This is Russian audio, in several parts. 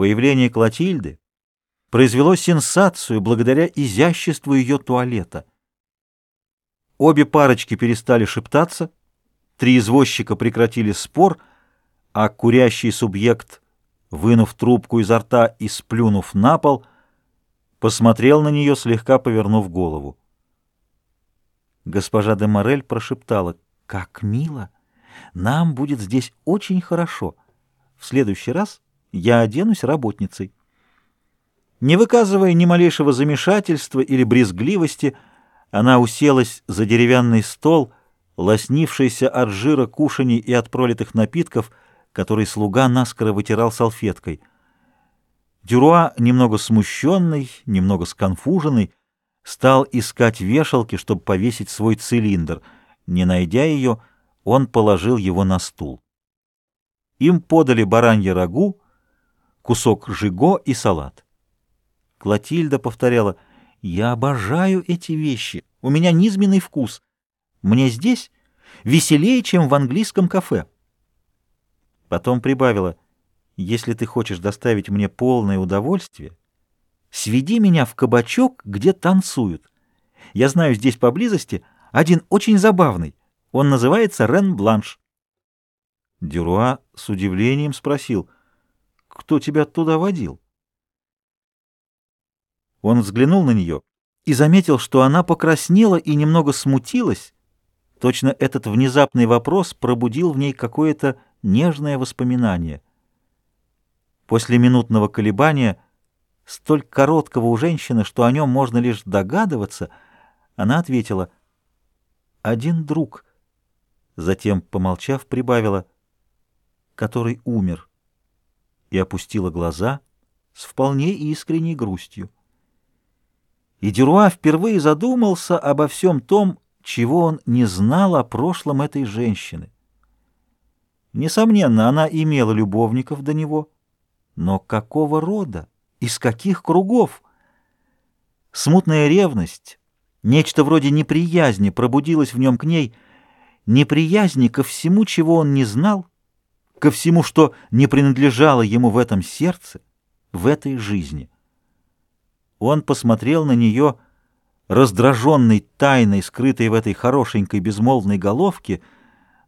Появление Клотильды произвело сенсацию благодаря изяществу ее туалета. Обе парочки перестали шептаться, три извозчика прекратили спор, а курящий субъект, вынув трубку изо рта и сплюнув на пол, посмотрел на нее, слегка повернув голову. Госпожа де Морель прошептала, «Как мило! Нам будет здесь очень хорошо. В следующий раз я оденусь работницей». Не выказывая ни малейшего замешательства или брезгливости, она уселась за деревянный стол, лоснившийся от жира кушаний и от пролитых напитков, который слуга наскоро вытирал салфеткой. Дюруа, немного смущенный, немного сконфуженный, стал искать вешалки, чтобы повесить свой цилиндр. Не найдя ее, он положил его на стул. Им подали баранье рагу, кусок жиго и салат. Клотильда повторяла, «Я обожаю эти вещи, у меня низменный вкус. Мне здесь веселее, чем в английском кафе». Потом прибавила, «Если ты хочешь доставить мне полное удовольствие, сведи меня в кабачок, где танцуют. Я знаю здесь поблизости один очень забавный. Он называется Рен Бланш». Дюруа с удивлением спросил, «Кто тебя туда водил?» Он взглянул на нее и заметил, что она покраснела и немного смутилась. Точно этот внезапный вопрос пробудил в ней какое-то нежное воспоминание. После минутного колебания, столь короткого у женщины, что о нем можно лишь догадываться, она ответила «Один друг», затем, помолчав, прибавила «который умер» и опустила глаза с вполне искренней грустью. И Дюруа впервые задумался обо всем том, чего он не знал о прошлом этой женщины. Несомненно, она имела любовников до него, но какого рода, из каких кругов? Смутная ревность, нечто вроде неприязни пробудилась в нем к ней, неприязни ко всему, чего он не знал, ко всему, что не принадлежало ему в этом сердце, в этой жизни. Он посмотрел на нее, раздраженной тайной, скрытой в этой хорошенькой безмолвной головке,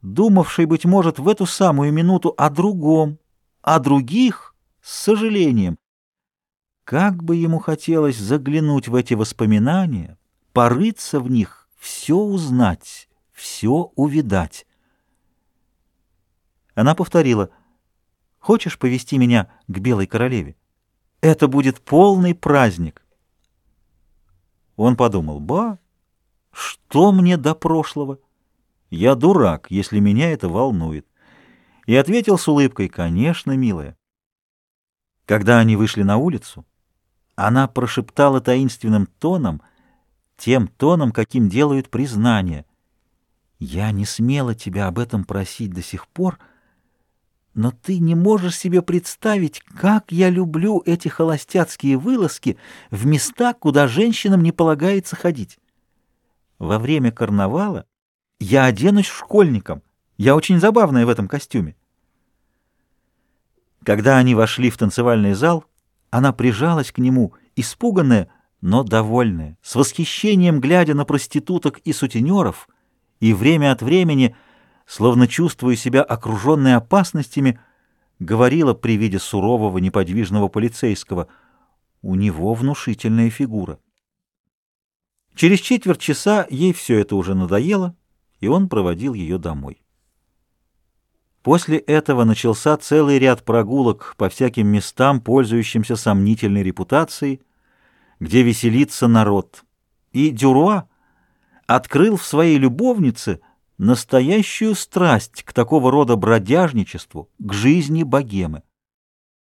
думавшей, быть может, в эту самую минуту о другом, о других, с сожалением. Как бы ему хотелось заглянуть в эти воспоминания, порыться в них, все узнать, все увидать. Она повторила, «Хочешь повести меня к Белой Королеве? Это будет полный праздник». Он подумал, ба, что мне до прошлого? Я дурак, если меня это волнует. И ответил с улыбкой, конечно, милая. Когда они вышли на улицу, она прошептала таинственным тоном, тем тоном, каким делают признания. «Я не смела тебя об этом просить до сих пор, — но ты не можешь себе представить, как я люблю эти холостяцкие вылазки в места, куда женщинам не полагается ходить. Во время карнавала я оденусь школьником. Я очень забавная в этом костюме. Когда они вошли в танцевальный зал, она прижалась к нему, испуганная, но довольная, с восхищением глядя на проституток и сутенеров, и время от времени — словно чувствуя себя окруженной опасностями, говорила при виде сурового неподвижного полицейского. У него внушительная фигура. Через четверть часа ей все это уже надоело, и он проводил ее домой. После этого начался целый ряд прогулок по всяким местам, пользующимся сомнительной репутацией, где веселится народ. И Дюруа открыл в своей любовнице – настоящую страсть к такого рода бродяжничеству, к жизни богемы.